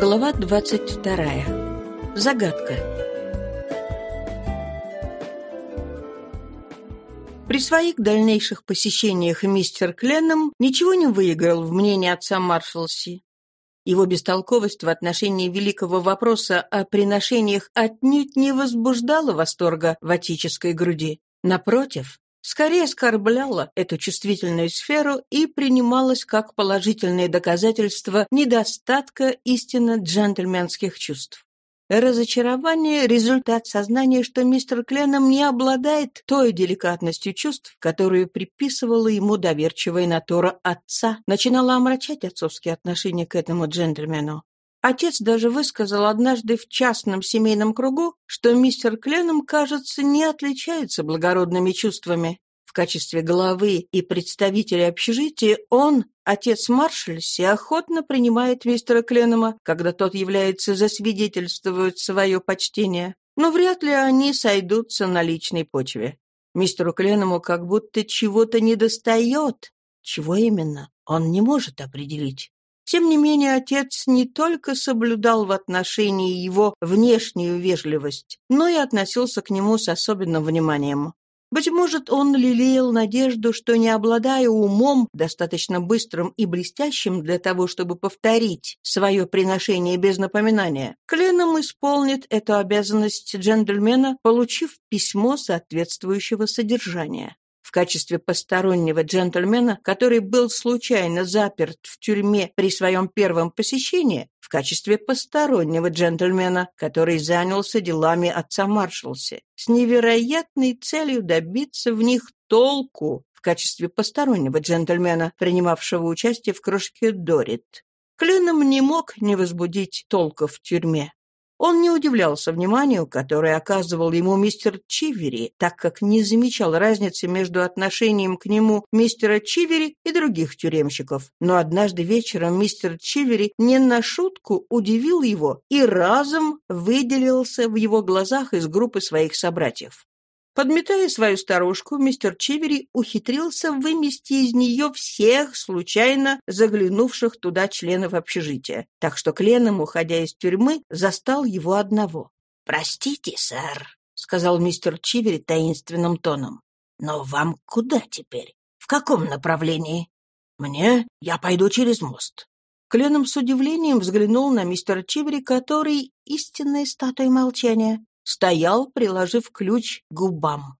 Глава 22. Загадка. При своих дальнейших посещениях мистер Кленном ничего не выиграл в мнении отца Маршалси. Его бестолковость в отношении великого вопроса о приношениях отнюдь не возбуждала восторга в отеческой груди. Напротив, скорее оскорбляла эту чувствительную сферу и принималась как положительное доказательство недостатка истинно джентльменских чувств. Разочарование – результат сознания, что мистер Кленом не обладает той деликатностью чувств, которую приписывала ему доверчивая натура отца, начинала омрачать отцовские отношения к этому джентльмену. Отец даже высказал однажды в частном семейном кругу, что мистер Кленом, кажется, не отличается благородными чувствами. В качестве главы и представителя общежития он, отец Маршальси, охотно принимает мистера Кленома, когда тот является засвидетельствовать свое почтение. Но вряд ли они сойдутся на личной почве. Мистеру Кленому как будто чего-то недостает. Чего именно, он не может определить. Тем не менее, отец не только соблюдал в отношении его внешнюю вежливость, но и относился к нему с особенным вниманием. Быть может, он лелеял надежду, что, не обладая умом, достаточно быстрым и блестящим для того, чтобы повторить свое приношение без напоминания, Кленом исполнит эту обязанность джентльмена, получив письмо соответствующего содержания в качестве постороннего джентльмена, который был случайно заперт в тюрьме при своем первом посещении, в качестве постороннего джентльмена, который занялся делами отца Маршалси, с невероятной целью добиться в них толку в качестве постороннего джентльмена, принимавшего участие в кружке Дорит. Кленом не мог не возбудить толка в тюрьме. Он не удивлялся вниманию, которое оказывал ему мистер Чивери, так как не замечал разницы между отношением к нему мистера Чивери и других тюремщиков. Но однажды вечером мистер Чивери не на шутку удивил его и разом выделился в его глазах из группы своих собратьев. Подметая свою старушку, мистер Чивери ухитрился вымести из нее всех случайно заглянувших туда членов общежития, так что Кленом, уходя из тюрьмы, застал его одного. «Простите, сэр», — сказал мистер Чивери таинственным тоном, — «но вам куда теперь? В каком направлении?» «Мне? Я пойду через мост». Кленом с удивлением взглянул на мистера Чивери, который истинная статуя молчания стоял, приложив ключ к губам.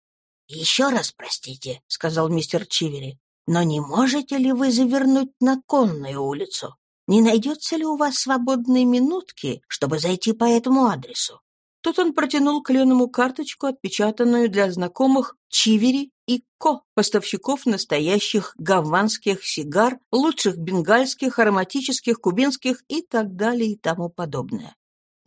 «Еще раз простите», — сказал мистер Чивери, «но не можете ли вы завернуть на конную улицу? Не найдется ли у вас свободной минутки, чтобы зайти по этому адресу?» Тут он протянул кленому карточку, отпечатанную для знакомых Чивери и Ко, поставщиков настоящих гаванских сигар, лучших бенгальских, ароматических, кубинских и так далее и тому подобное.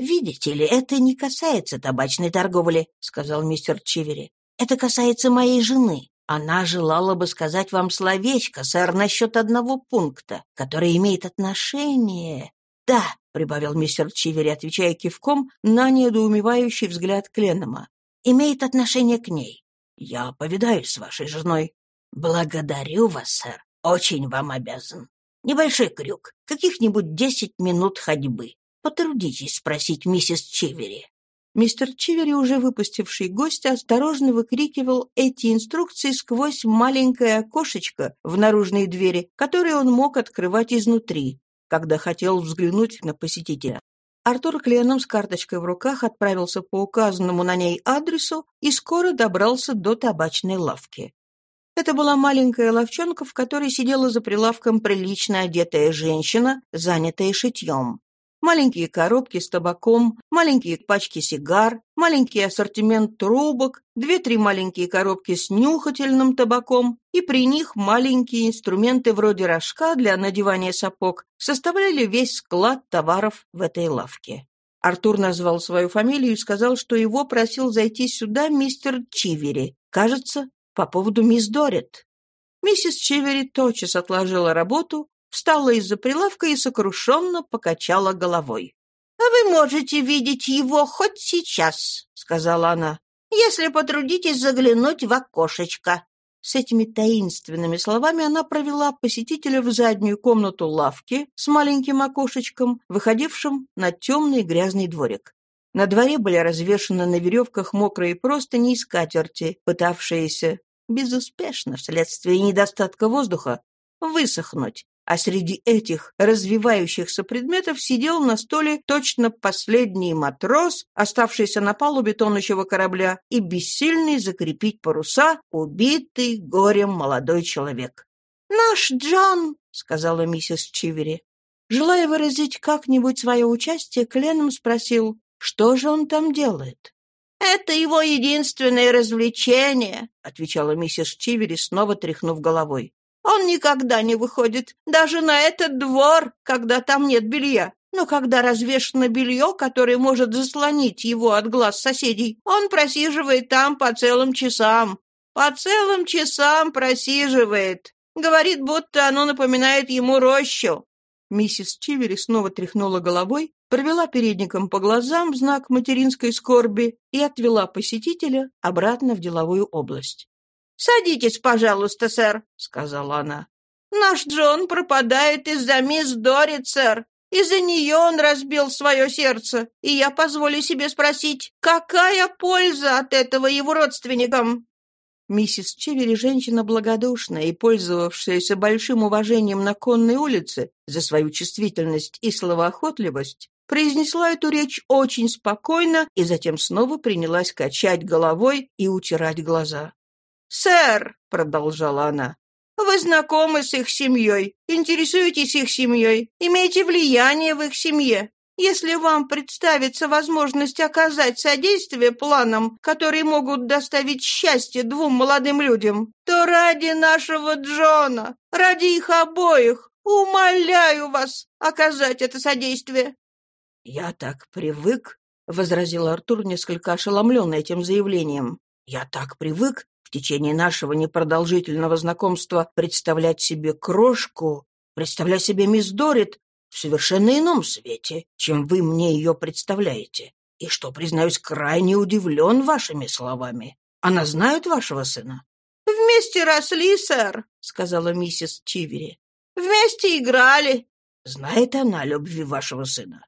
«Видите ли, это не касается табачной торговли», — сказал мистер Чивери. «Это касается моей жены. Она желала бы сказать вам словечко, сэр, насчет одного пункта, который имеет отношение...» «Да», — прибавил мистер Чивери, отвечая кивком на недоумевающий взгляд Кленнема, «имеет отношение к ней. Я повидаюсь с вашей женой». «Благодарю вас, сэр. Очень вам обязан. Небольшой крюк, каких-нибудь десять минут ходьбы. Потрудитесь спросить миссис Чивери». Мистер Чивери, уже выпустивший гостя, осторожно выкрикивал эти инструкции сквозь маленькое окошечко в наружной двери, которое он мог открывать изнутри, когда хотел взглянуть на посетителя. Артур Кленом с карточкой в руках отправился по указанному на ней адресу и скоро добрался до табачной лавки. Это была маленькая ловчонка, в которой сидела за прилавком прилично одетая женщина, занятая шитьем. Маленькие коробки с табаком, маленькие пачки сигар, маленький ассортимент трубок, две-три маленькие коробки с нюхательным табаком и при них маленькие инструменты вроде рожка для надевания сапог составляли весь склад товаров в этой лавке. Артур назвал свою фамилию и сказал, что его просил зайти сюда мистер Чивери, кажется, по поводу мисс Дорит. Миссис Чивери тотчас отложила работу встала из-за прилавка и сокрушенно покачала головой. «А вы можете видеть его хоть сейчас», — сказала она, «если потрудитесь заглянуть в окошечко». С этими таинственными словами она провела посетителя в заднюю комнату лавки с маленьким окошечком, выходившим на темный грязный дворик. На дворе были развешаны на веревках мокрые простыни и скатерти, пытавшиеся, безуспешно вследствие недостатка воздуха, высохнуть, а среди этих развивающихся предметов сидел на столе точно последний матрос, оставшийся на палубе тонущего корабля, и бессильный закрепить паруса, убитый горем молодой человек. «Наш Джон!» — сказала миссис Чивери. Желая выразить как-нибудь свое участие, Кленом спросил, что же он там делает. «Это его единственное развлечение», — отвечала миссис Чивери, снова тряхнув головой. Он никогда не выходит, даже на этот двор, когда там нет белья. Но когда развешено белье, которое может заслонить его от глаз соседей, он просиживает там по целым часам. По целым часам просиживает. Говорит, будто оно напоминает ему рощу. Миссис Чивери снова тряхнула головой, провела передником по глазам в знак материнской скорби и отвела посетителя обратно в деловую область. «Садитесь, пожалуйста, сэр», — сказала она. «Наш Джон пропадает из-за мисс Дорит, сэр. Из-за нее он разбил свое сердце, и я позволю себе спросить, какая польза от этого его родственникам?» Миссис Чивери, женщина благодушная и пользовавшаяся большим уважением на конной улице за свою чувствительность и словоохотливость, произнесла эту речь очень спокойно и затем снова принялась качать головой и утирать глаза. «Сэр», — продолжала она, — «вы знакомы с их семьей, интересуетесь их семьей, имеете влияние в их семье. Если вам представится возможность оказать содействие планам, которые могут доставить счастье двум молодым людям, то ради нашего Джона, ради их обоих, умоляю вас оказать это содействие». «Я так привык», — возразил Артур, несколько ошеломленный этим заявлением. «Я так привык течение нашего непродолжительного знакомства представлять себе крошку, представлять себе мисс Дорит в совершенно ином свете, чем вы мне ее представляете, и что, признаюсь, крайне удивлен вашими словами. Она знает вашего сына?» «Вместе росли, сэр», — сказала миссис Чивери. «Вместе играли». «Знает она любви вашего сына?»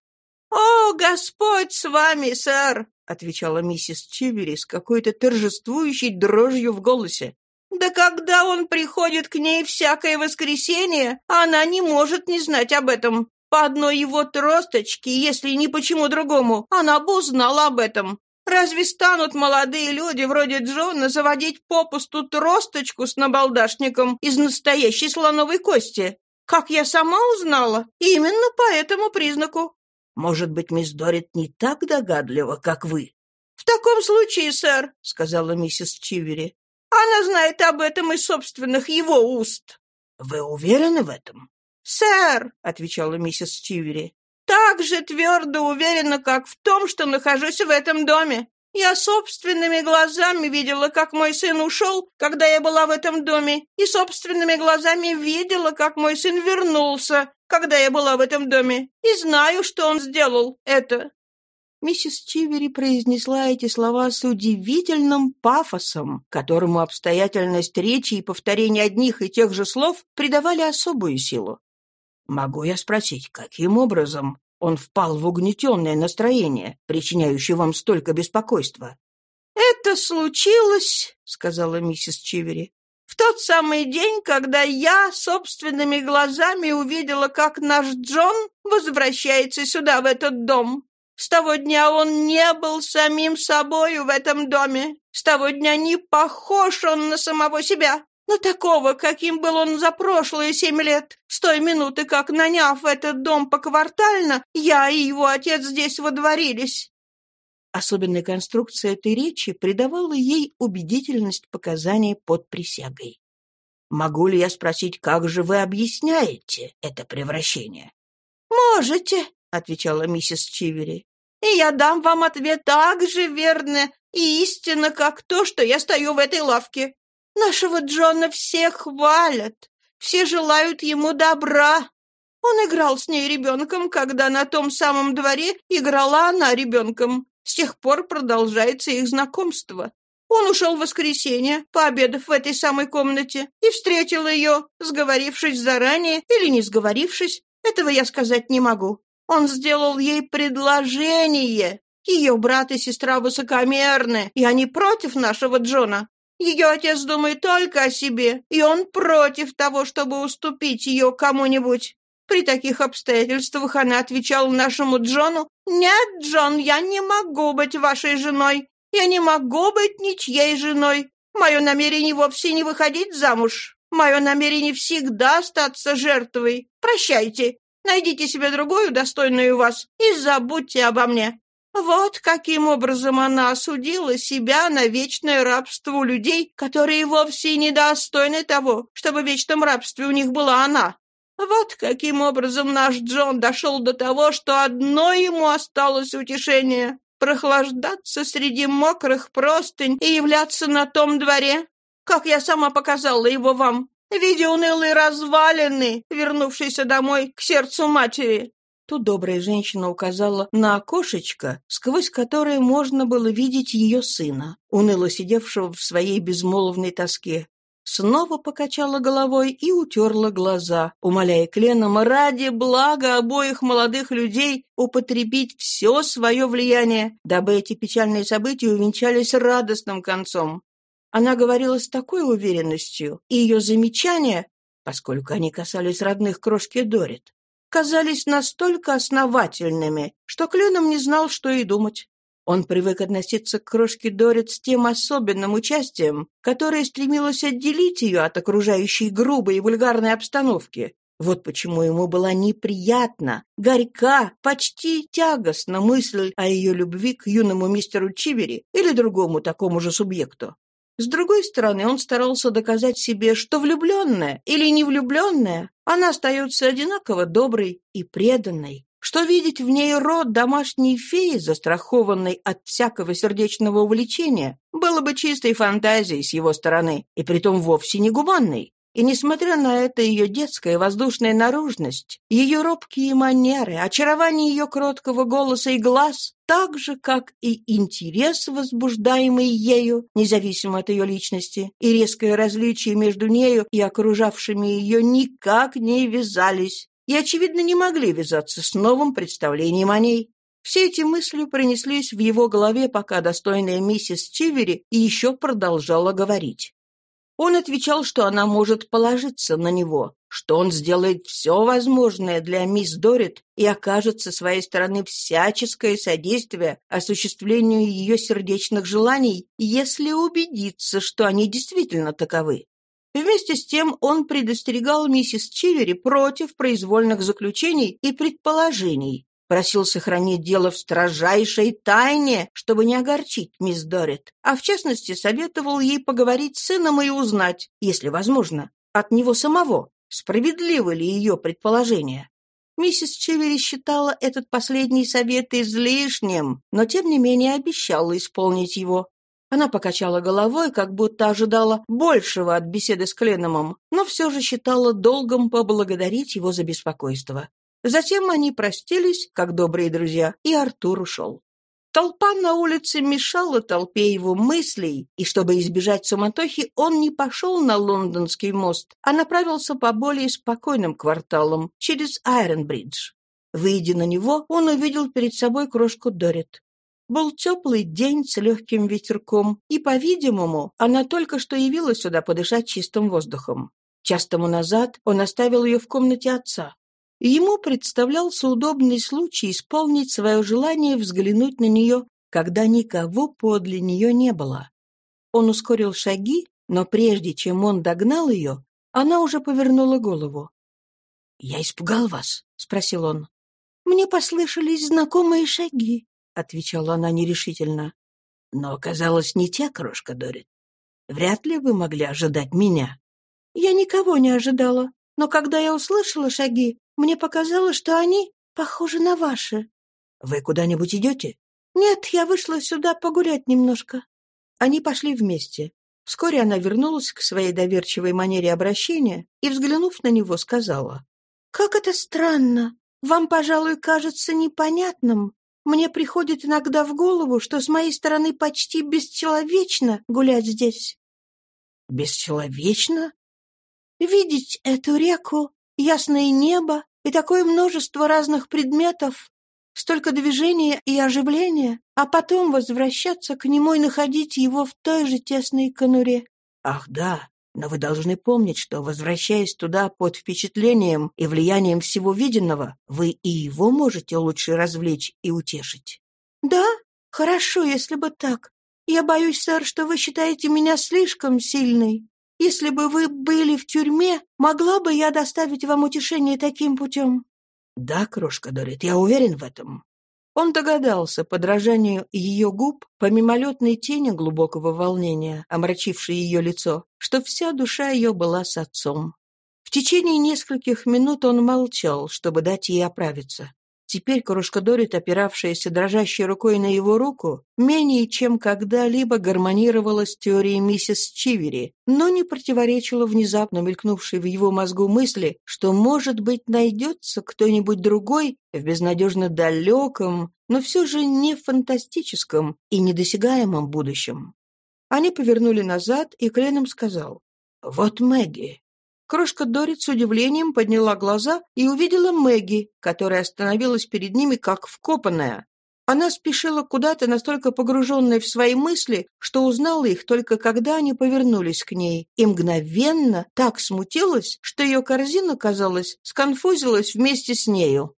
«О, Господь с вами, сэр!» — отвечала миссис Чивери с какой-то торжествующей дрожью в голосе. «Да когда он приходит к ней всякое воскресенье, она не может не знать об этом. По одной его тросточке, если ни почему другому, она бы узнала об этом. Разве станут молодые люди вроде Джона заводить попусту тросточку с набалдашником из настоящей слоновой кости? Как я сама узнала? Именно по этому признаку. Может быть, мисс Дорит не так догадлива, как вы?» «В таком случае, сэр», — сказала миссис Чивери, «она знает об этом из собственных его уст». «Вы уверены в этом?» «Сэр», — отвечала миссис Чивери, «так же твердо уверена, как в том, что нахожусь в этом доме. Я собственными глазами видела, как мой сын ушел, когда я была в этом доме, и собственными глазами видела, как мой сын вернулся, когда я была в этом доме, и знаю, что он сделал это». Миссис Чивери произнесла эти слова с удивительным пафосом, которому обстоятельность речи и повторение одних и тех же слов придавали особую силу. «Могу я спросить, каким образом он впал в угнетенное настроение, причиняющее вам столько беспокойства?» «Это случилось», — сказала миссис Чивери, в тот самый день, когда я собственными глазами увидела, как наш Джон возвращается сюда, в этот дом. С того дня он не был самим собою в этом доме. С того дня не похож он на самого себя, на такого, каким был он за прошлые семь лет. С той минуты, как, наняв этот дом поквартально, я и его отец здесь водворились. Особенная конструкция этой речи придавала ей убедительность показаний под присягой. «Могу ли я спросить, как же вы объясняете это превращение?» «Можете», — отвечала миссис Чивери. «И я дам вам ответ так же верно и истинно, как то, что я стою в этой лавке. Нашего Джона все хвалят, все желают ему добра. Он играл с ней ребенком, когда на том самом дворе играла она ребенком. С тех пор продолжается их знакомство. Он ушел в воскресенье, пообедав в этой самой комнате, и встретил ее, сговорившись заранее или не сговорившись, этого я сказать не могу. Он сделал ей предложение. Ее брат и сестра высокомерны, и они против нашего Джона. Ее отец думает только о себе, и он против того, чтобы уступить ее кому-нибудь. При таких обстоятельствах она отвечала нашему Джону, «Нет, Джон, я не могу быть вашей женой. Я не могу быть ничьей женой. Мое намерение вовсе не выходить замуж. Мое намерение всегда остаться жертвой. Прощайте. Найдите себе другую, достойную вас, и забудьте обо мне». Вот каким образом она осудила себя на вечное рабство у людей, которые вовсе недостойны того, чтобы в вечном рабстве у них была она. Вот каким образом наш Джон дошел до того, что одно ему осталось утешение прохлаждаться среди мокрых простынь и являться на том дворе, как я сама показала его вам, видя унылые развалины, вернувшиеся домой к сердцу матери». Тут добрая женщина указала на окошечко, сквозь которое можно было видеть ее сына, уныло сидевшего в своей безмолвной тоске снова покачала головой и утерла глаза, умоляя Кленома ради блага обоих молодых людей употребить все свое влияние, дабы эти печальные события увенчались радостным концом. Она говорила с такой уверенностью, и ее замечания, поскольку они касались родных крошки Дорит, казались настолько основательными, что Кленом не знал, что и думать. Он привык относиться к крошке Дорит с тем особенным участием, которое стремилось отделить ее от окружающей грубой и вульгарной обстановки. Вот почему ему была неприятна, горька, почти тягостна мысль о ее любви к юному мистеру Чивери или другому такому же субъекту. С другой стороны, он старался доказать себе, что влюбленная или не влюбленная, она остается одинаково доброй и преданной, что видеть в ней род домашней феи, застрахованной от всякого сердечного увлечения, было бы чистой фантазией с его стороны, и притом вовсе не гуманной. И несмотря на это ее детская воздушная наружность, ее робкие манеры, очарование ее кроткого голоса и глаз, так же, как и интерес, возбуждаемый ею, независимо от ее личности, и резкое различие между нею и окружавшими ее никак не вязались и, очевидно, не могли вязаться с новым представлением о ней. Все эти мысли принеслись в его голове, пока достойная миссис Чивери еще продолжала говорить. Он отвечал, что она может положиться на него, что он сделает все возможное для мисс Дорит и окажет со своей стороны всяческое содействие осуществлению ее сердечных желаний, если убедится, что они действительно таковы. Вместе с тем он предостерегал миссис Чивери против произвольных заключений и предположений, просил сохранить дело в строжайшей тайне, чтобы не огорчить мисс Дорит, а в частности советовал ей поговорить с сыном и узнать, если возможно, от него самого, справедливы ли ее предположения. Миссис Чивери считала этот последний совет излишним, но тем не менее обещала исполнить его. Она покачала головой, как будто ожидала большего от беседы с Кленомом, но все же считала долгом поблагодарить его за беспокойство. Затем они простились, как добрые друзья, и Артур ушел. Толпа на улице мешала толпе его мыслей, и чтобы избежать суматохи, он не пошел на лондонский мост, а направился по более спокойным кварталам, через Айронбридж. Выйдя на него, он увидел перед собой крошку Дорит. Был теплый день с легким ветерком, и, по-видимому, она только что явилась сюда подышать чистым воздухом. Час тому назад он оставил ее в комнате отца. Ему представлялся удобный случай исполнить свое желание взглянуть на нее, когда никого подле нее не было. Он ускорил шаги, но прежде чем он догнал ее, она уже повернула голову. «Я испугал вас?» — спросил он. «Мне послышались знакомые шаги», — отвечала она нерешительно. «Но оказалось не те, крошка Дорит. Вряд ли вы могли ожидать меня». «Я никого не ожидала, но когда я услышала шаги, мне показалось, что они похожи на ваши». «Вы куда-нибудь идете?» «Нет, я вышла сюда погулять немножко». Они пошли вместе. Вскоре она вернулась к своей доверчивой манере обращения и, взглянув на него, сказала. «Как это странно! Вам, пожалуй, кажется непонятным, Мне приходит иногда в голову, что с моей стороны почти бесчеловечно гулять здесь». «Бесчеловечно?» «Видеть эту реку, ясное небо и такое множество разных предметов, столько движения и оживления, а потом возвращаться к нему и находить его в той же тесной конуре». «Ах, да, но вы должны помнить, что, возвращаясь туда под впечатлением и влиянием всего виденного, вы и его можете лучше развлечь и утешить. Да, хорошо, если бы так. Я боюсь, сэр, что вы считаете меня слишком сильной. Если бы вы были в тюрьме, могла бы я доставить вам утешение таким путем? Да, крошка Дорит, я уверен в этом. Он догадался, подражанию ее губ, по мимолетной тени глубокого волнения, омрачившей ее лицо, что вся душа ее была с отцом. В течение нескольких минут он молчал, чтобы дать ей оправиться. Теперь кружка Дорит, опиравшаяся дрожащей рукой на его руку, менее чем когда-либо гармонировала с теорией миссис Чивери, но не противоречила внезапно мелькнувшей в его мозгу мысли, что, может быть, найдется кто-нибудь другой в безнадежно далеком, но все же не фантастическом и недосягаемом будущем. Они повернули назад, и Кленом сказал, «Вот Мэгги, Крошка Дорит с удивлением подняла глаза и увидела Мэгги, которая остановилась перед ними как вкопанная. Она спешила куда-то, настолько погруженная в свои мысли, что узнала их только когда они повернулись к ней, и мгновенно так смутилась, что ее корзина, казалось, сконфузилась вместе с нею.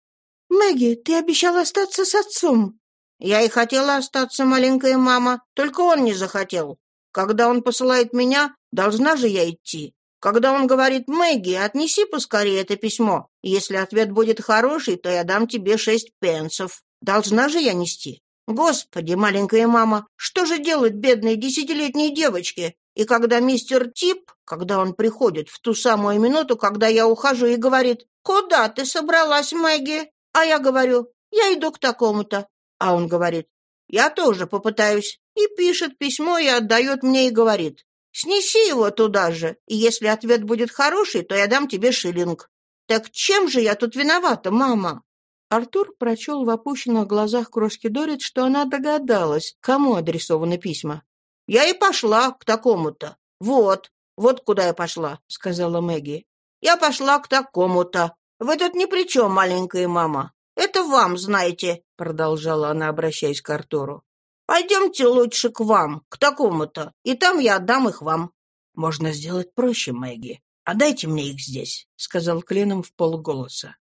«Мэгги, ты обещала остаться с отцом». «Я и хотела остаться, маленькая мама, только он не захотел. Когда он посылает меня, должна же я идти. Когда он говорит «Мэгги, отнеси поскорее это письмо. Если ответ будет хороший, то я дам тебе шесть пенсов. Должна же я нести. Господи, маленькая мама, что же делать бедной десятилетней девочке? И когда мистер Тип, когда он приходит в ту самую минуту, когда я ухожу и говорит «Куда ты собралась, Мэгги?» А я говорю «Я иду к такому-то». А он говорит «Я тоже попытаюсь». И пишет письмо и отдает мне и говорит Снеси его туда же, и если ответ будет хороший, то я дам тебе шиллинг. Так чем же я тут виновата, мама?» Артур прочел в опущенных глазах крошки Дорит, что она догадалась, кому адресованы письма. «Я и пошла к такому-то. Вот, вот куда я пошла», — сказала Мэгги. «Я пошла к такому-то. Вы тут ни при чем, маленькая мама. Это вам, знаете», — продолжала она, обращаясь к Артуру. Пойдемте лучше к вам, к такому-то, и там я отдам их вам». «Можно сделать проще, Мэгги. Отдайте мне их здесь», — сказал Кленом в полголоса.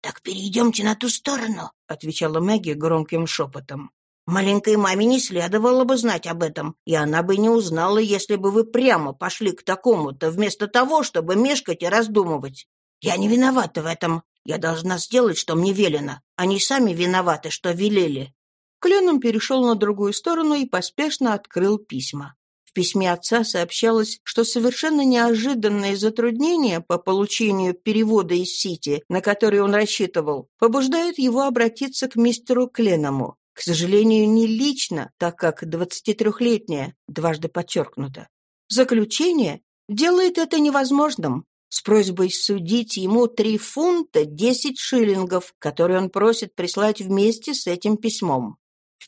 «Так перейдемте на ту сторону», — отвечала Мэгги громким шепотом. «Маленькой маме не следовало бы знать об этом, и она бы не узнала, если бы вы прямо пошли к такому-то, вместо того, чтобы мешкать и раздумывать. Я не виновата в этом. Я должна сделать, что мне велено. Они сами виноваты, что велели. Кленом перешел на другую сторону и поспешно открыл письма. В письме отца сообщалось, что совершенно неожиданные затруднения по получению перевода из Сити, на который он рассчитывал, побуждают его обратиться к мистеру Кленому. К сожалению, не лично, так как 23-летняя, дважды подчеркнуто. Заключение делает это невозможным, с просьбой судить ему 3 фунта 10 шиллингов, которые он просит прислать вместе с этим письмом.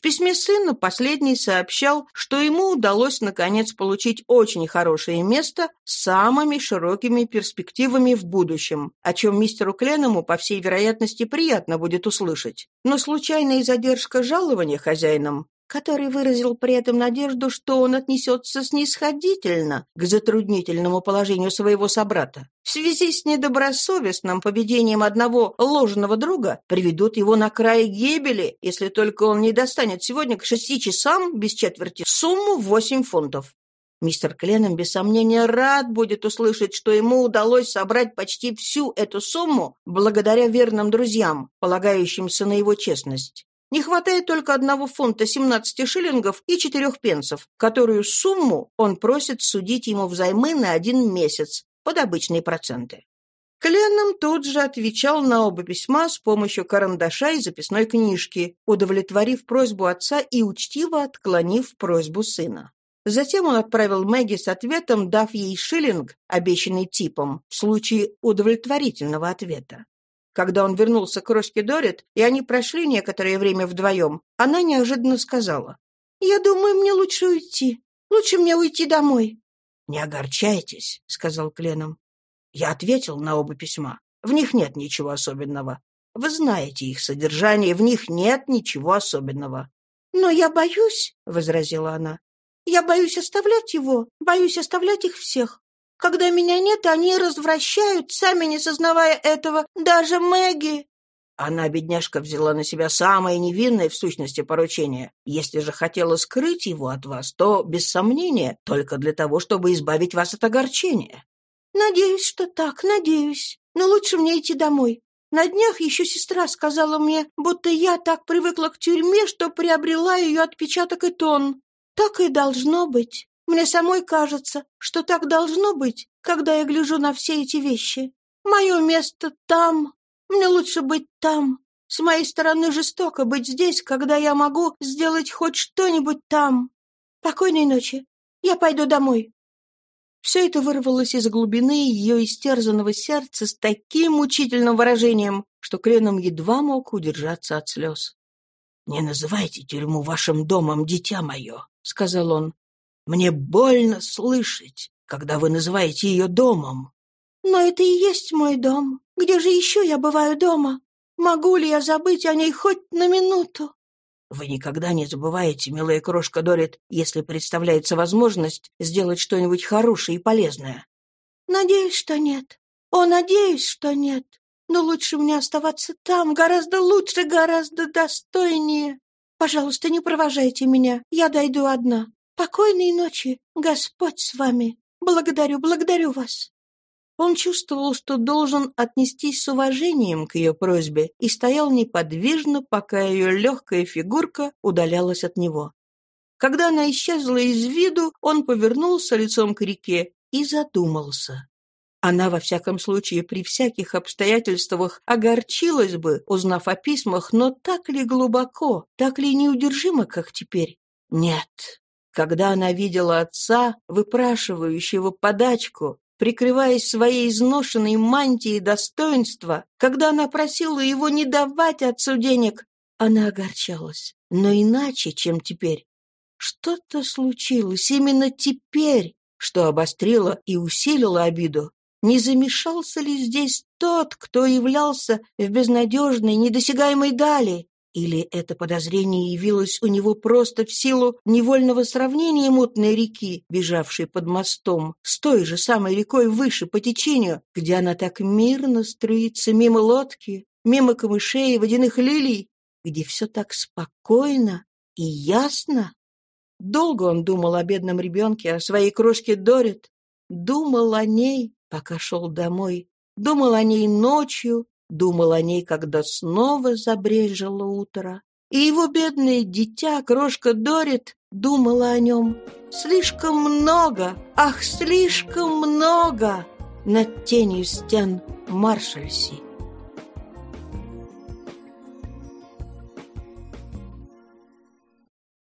В письме сына последний сообщал, что ему удалось наконец получить очень хорошее место с самыми широкими перспективами в будущем, о чем мистеру Кленному, по всей вероятности, приятно будет услышать. Но случайная задержка жалования хозяинам который выразил при этом надежду, что он отнесется снисходительно к затруднительному положению своего собрата. В связи с недобросовестным поведением одного ложного друга приведут его на край гибели, если только он не достанет сегодня к шести часам без четверти сумму восемь фунтов. Мистер Кленом, без сомнения, рад будет услышать, что ему удалось собрать почти всю эту сумму благодаря верным друзьям, полагающимся на его честность. Не хватает только одного фунта 17 шиллингов и четырех пенсов, которую сумму он просит судить ему взаймы на один месяц под обычные проценты. Кленном тут же отвечал на оба письма с помощью карандаша и записной книжки, удовлетворив просьбу отца и учтиво отклонив просьбу сына. Затем он отправил Мэгги с ответом, дав ей шиллинг, обещанный типом, в случае удовлетворительного ответа. Когда он вернулся к крошке Дорит, и они прошли некоторое время вдвоем, она неожиданно сказала. «Я думаю, мне лучше уйти. Лучше мне уйти домой». «Не огорчайтесь», — сказал Кленом. Я ответил на оба письма. В них нет ничего особенного. Вы знаете их содержание, в них нет ничего особенного. «Но я боюсь», — возразила она. «Я боюсь оставлять его, боюсь оставлять их всех. Когда меня нет, они развращают, сами не сознавая этого, даже Мэгги». Она, бедняжка, взяла на себя самое невинное в сущности поручение. Если же хотела скрыть его от вас, то, без сомнения, только для того, чтобы избавить вас от огорчения. «Надеюсь, что так, надеюсь. Но лучше мне идти домой. На днях еще сестра сказала мне, будто я так привыкла к тюрьме, что приобрела ее отпечаток и тон. Так и должно быть. Мне самой кажется, что так должно быть, когда я гляжу на все эти вещи. Мое место там. Мне лучше быть там. С моей стороны жестоко быть здесь, когда я могу сделать хоть что-нибудь там. Покойной ночи. Я пойду домой. Все это вырвалось из глубины ее истерзанного сердца с таким мучительным выражением, что Кленом едва мог удержаться от слез. «Не называйте тюрьму вашим домом, дитя мое», — сказал он. «Мне больно слышать, когда вы называете ее домом». «Но это и есть мой дом. Где же еще я бываю дома? Могу ли я забыть о ней хоть на минуту?» Вы никогда не забываете, милая крошка Дорит, если представляется возможность сделать что-нибудь хорошее и полезное. Надеюсь, что нет. О, надеюсь, что нет. Но лучше мне оставаться там, гораздо лучше, гораздо достойнее. Пожалуйста, не провожайте меня, я дойду одна. Покойной ночи, Господь с вами. Благодарю, благодарю вас. Он чувствовал, что должен отнестись с уважением к ее просьбе и стоял неподвижно, пока ее легкая фигурка удалялась от него. Когда она исчезла из виду, он повернулся лицом к реке и задумался. Она, во всяком случае, при всяких обстоятельствах огорчилась бы, узнав о письмах, но так ли глубоко, так ли неудержимо, как теперь? Нет. Когда она видела отца, выпрашивающего подачку, прикрываясь своей изношенной мантией достоинства, когда она просила его не давать отцу денег, она огорчалась. Но иначе, чем теперь. Что-то случилось именно теперь, что обострило и усилило обиду. Не замешался ли здесь тот, кто являлся в безнадежной, недосягаемой дали? Или это подозрение явилось у него просто в силу невольного сравнения мутной реки, бежавшей под мостом, с той же самой рекой выше по течению, где она так мирно струится мимо лодки, мимо камышей и водяных лилий, где все так спокойно и ясно? Долго он думал о бедном ребенке, о своей крошке Дорит, думал о ней, пока шел домой, думал о ней ночью, думал о ней, когда снова забрежило утро. И его бедное дитя, крошка Дорит, думала о нем. Слишком много, ах, слишком много над тенью стен Маршальси.